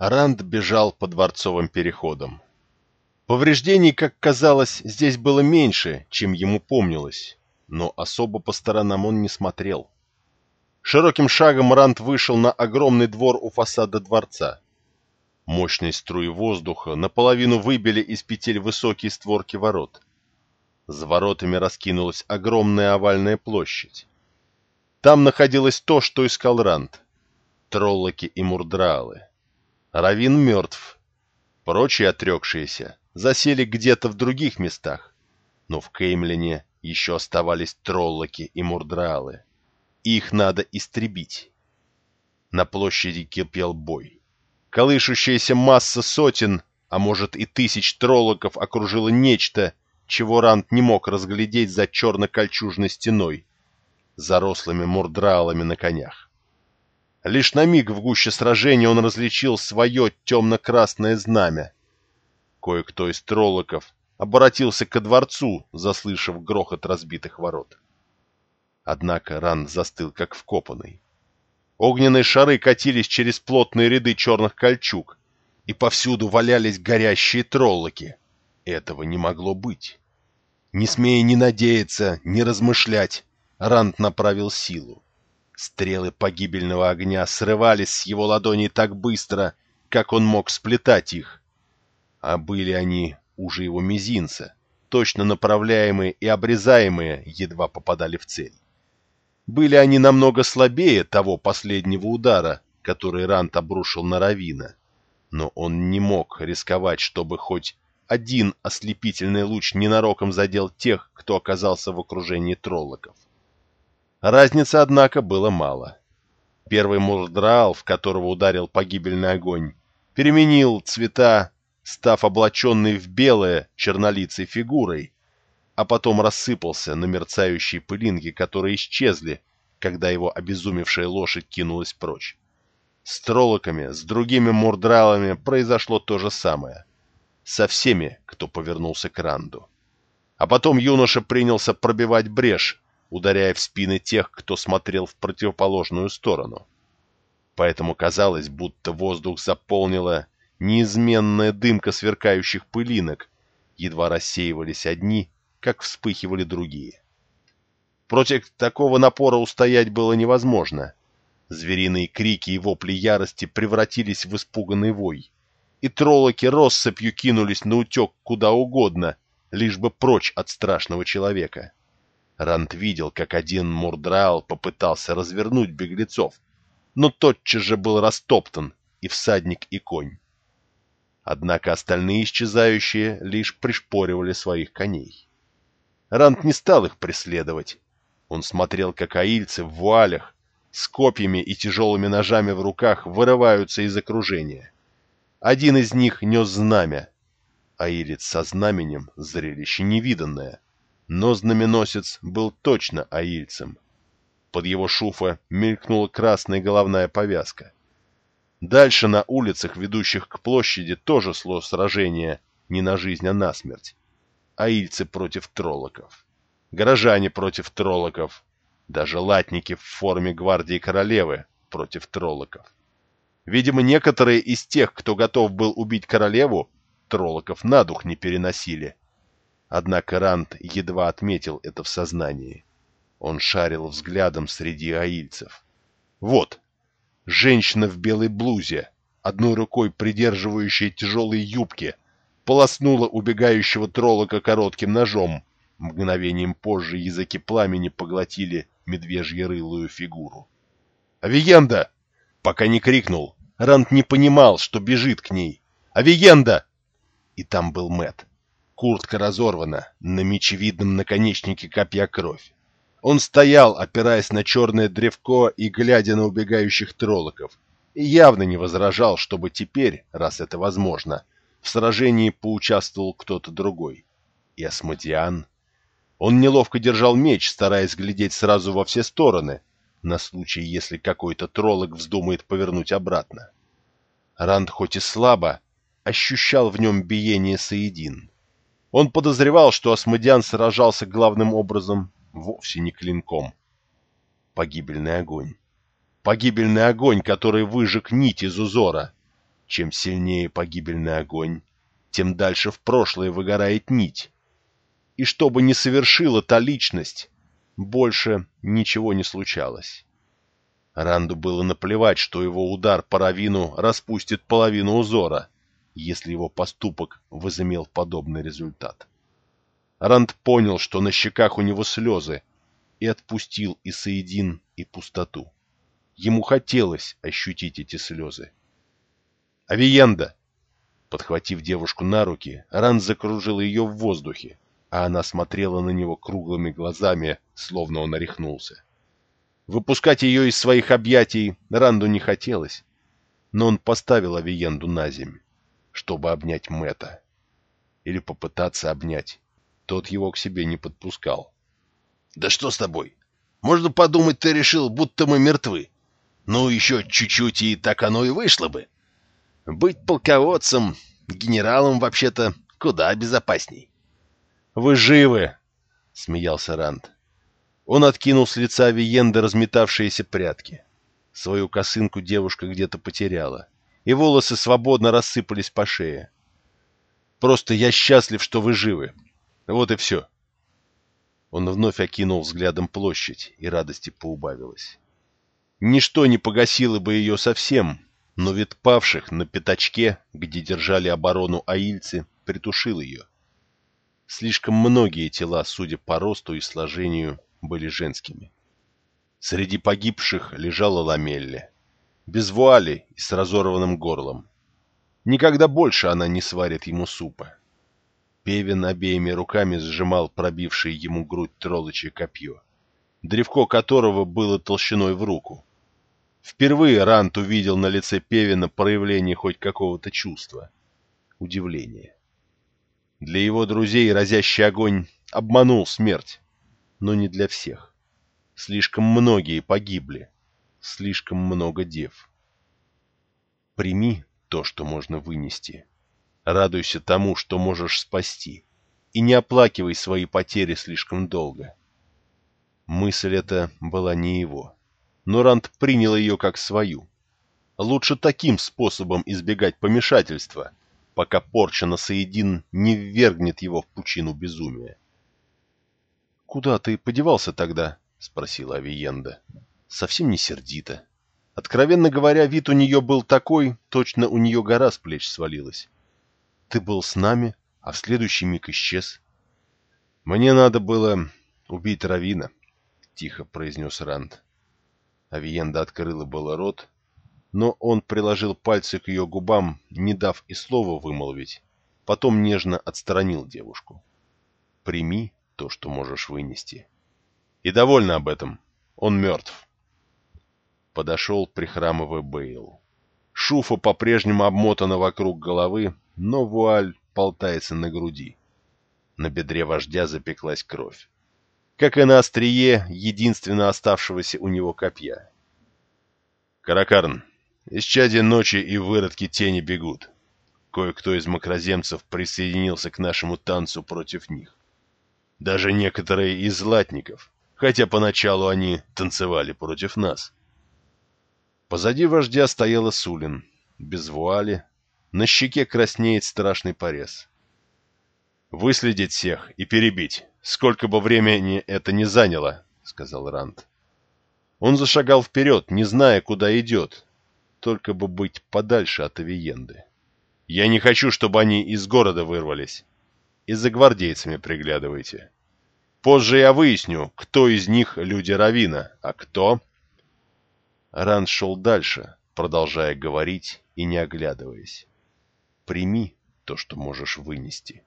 Ранд бежал по дворцовым переходам. Повреждений, как казалось, здесь было меньше, чем ему помнилось, но особо по сторонам он не смотрел. Широким шагом Ранд вышел на огромный двор у фасада дворца. Мощные струи воздуха наполовину выбили из петель высокие створки ворот. За воротами раскинулась огромная овальная площадь. Там находилось то, что искал Ранд — троллоки и мурдралы. Равин мертв. Прочие отрекшиеся засели где-то в других местах, но в Кеймлине еще оставались троллоки и мурдралы. Их надо истребить. На площади кипел бой. Колышущаяся масса сотен, а может и тысяч троллоков окружила нечто, чего Рант не мог разглядеть за черно-кольчужной стеной, зарослыми мурдралами на конях. Лишь на миг в гуще сражения он различил свое темно-красное знамя. Кое-кто из троллоков обратился ко дворцу, заслышав грохот разбитых ворот. Однако Ран застыл, как вкопанный. Огненные шары катились через плотные ряды черных кольчуг, и повсюду валялись горящие троллоки. Этого не могло быть. Не смея ни надеяться, ни размышлять, Ранд направил силу. Стрелы погибельного огня срывались с его ладоней так быстро, как он мог сплетать их. А были они уже его мизинца, точно направляемые и обрезаемые, едва попадали в цель. Были они намного слабее того последнего удара, который Рант обрушил на Равина. Но он не мог рисковать, чтобы хоть один ослепительный луч ненароком задел тех, кто оказался в окружении троллоков. Разницы, однако, было мало. Первый Мурдраал, в которого ударил погибельный огонь, переменил цвета, став облаченный в белое чернолицей фигурой, а потом рассыпался на мерцающие пылинки, которые исчезли, когда его обезумевшая лошадь кинулась прочь. С троллоками, с другими мурдралами произошло то же самое. Со всеми, кто повернулся к Ранду. А потом юноша принялся пробивать брешь, ударяя в спины тех, кто смотрел в противоположную сторону. Поэтому казалось, будто воздух заполнила неизменная дымка сверкающих пылинок, едва рассеивались одни, как вспыхивали другие. Против такого напора устоять было невозможно. Звериные крики и вопли ярости превратились в испуганный вой, и троллоки россыпью кинулись на утек куда угодно, лишь бы прочь от страшного человека. Рант видел, как один мурдрал попытался развернуть беглецов, но тотчас же был растоптан и всадник, и конь. Однако остальные исчезающие лишь пришпоривали своих коней. Рант не стал их преследовать. Он смотрел, как аильцы в вуалях с копьями и тяжелыми ножами в руках вырываются из окружения. Один из них нес знамя. Аилец со знаменем — зрелище невиданное. Но знаменосец был точно аильцем. Под его шуфа мелькнула красная головная повязка. Дальше на улицах, ведущих к площади, тоже шло сражение не на жизнь, а на смерть аильцы против троллоков, горожане против троллоков, даже латники в форме гвардии королевы против троллоков. Видимо, некоторые из тех, кто готов был убить королеву, троллоков на дух не переносили. Однако Ранд едва отметил это в сознании. Он шарил взглядом среди аильцев. Вот, женщина в белой блузе, одной рукой придерживающая тяжелые юбки, полоснула убегающего троллока коротким ножом. Мгновением позже языки пламени поглотили медвежьерылую фигуру. «Авиенда!» Пока не крикнул, Рант не понимал, что бежит к ней. «Авиенда!» И там был Мэт. Куртка разорвана, на мечевидном наконечнике копья кровь. Он стоял, опираясь на черное древко и глядя на убегающих троллоков, и явно не возражал, чтобы теперь, раз это возможно, в сражении поучаствовал кто-то другой. И Асмодиан. Он неловко держал меч, стараясь глядеть сразу во все стороны, на случай, если какой-то троллок вздумает повернуть обратно. Ранд хоть и слабо, ощущал в нем биение соедин. Он подозревал, что Асмодиан сражался главным образом вовсе не клинком. Погибельный огонь. Погибельный огонь, который выжег нить из узора — Чем сильнее погибельный огонь, тем дальше в прошлое выгорает нить. И что бы ни совершила та личность, больше ничего не случалось. Ранду было наплевать, что его удар по равину распустит половину узора, если его поступок возымел подобный результат. Ранд понял, что на щеках у него слезы, и отпустил и Саидин, и пустоту. Ему хотелось ощутить эти слезы. «Авиенда!» Подхватив девушку на руки, Ранд закружил ее в воздухе, а она смотрела на него круглыми глазами, словно он орехнулся. Выпускать ее из своих объятий Ранду не хотелось, но он поставил Авиенду на земь, чтобы обнять Мэта Или попытаться обнять. Тот его к себе не подпускал. «Да что с тобой? Можно подумать, ты решил, будто мы мертвы. Ну, еще чуть-чуть, и так оно и вышло бы. Быть полководцем, генералом, вообще-то, куда безопасней». «Вы живы!» — смеялся Ранд. Он откинул с лица Виенда разметавшиеся прятки. Свою косынку девушка где-то потеряла, и волосы свободно рассыпались по шее. «Просто я счастлив, что вы живы. Вот и все». Он вновь окинул взглядом площадь, и радости поубавилось. Ничто не погасило бы ее совсем, но вид павших на пятачке, где держали оборону аильцы, притушил ее. Слишком многие тела, судя по росту и сложению, были женскими. Среди погибших лежала Ламелли, без вуали и с разорванным горлом. Никогда больше она не сварит ему супа. Певин обеими руками сжимал пробившее ему грудь троллочье копье, древко которого было толщиной в руку. Впервые Рант увидел на лице Певина проявление хоть какого-то чувства. Удивление. Для его друзей разящий огонь обманул смерть но не для всех. Слишком многие погибли, слишком много дев. Прими то, что можно вынести. Радуйся тому, что можешь спасти, и не оплакивай свои потери слишком долго. Мысль эта была не его, но Ранд принял ее как свою. Лучше таким способом избегать помешательства, пока порча на Саидин не ввергнет его в пучину безумия. «Куда ты подевался тогда?» — спросила Авиенда. Совсем не сердито. Откровенно говоря, вид у нее был такой, точно у нее гора с плеч свалилась. «Ты был с нами, а в следующий миг исчез». «Мне надо было убить Равина», — тихо произнес Ранд. Авиенда открыла было рот, но он приложил пальцы к ее губам, не дав и слова вымолвить, потом нежно отстранил девушку. «Прими то, что можешь вынести. И довольна об этом. Он мертв. Подошел, прихрамывая Бейл. Шуфа по-прежнему обмотана вокруг головы, но вуаль болтается на груди. На бедре вождя запеклась кровь. Как и на острие единственно оставшегося у него копья. «Каракарн, из чади ночи и выродки тени бегут. Кое-кто из макроземцев присоединился к нашему танцу против них даже некоторые из латников, хотя поначалу они танцевали против нас. Позади вождя стояла Сулин, без вуали, на щеке краснеет страшный порез. «Выследить всех и перебить, сколько бы времени это ни заняло», — сказал Ранд. Он зашагал вперед, не зная, куда идет, только бы быть подальше от Авиенды. «Я не хочу, чтобы они из города вырвались и за гвардейцами приглядывайте. Позже я выясню, кто из них люди Равина, а кто...» Ран шел дальше, продолжая говорить и не оглядываясь. «Прими то, что можешь вынести».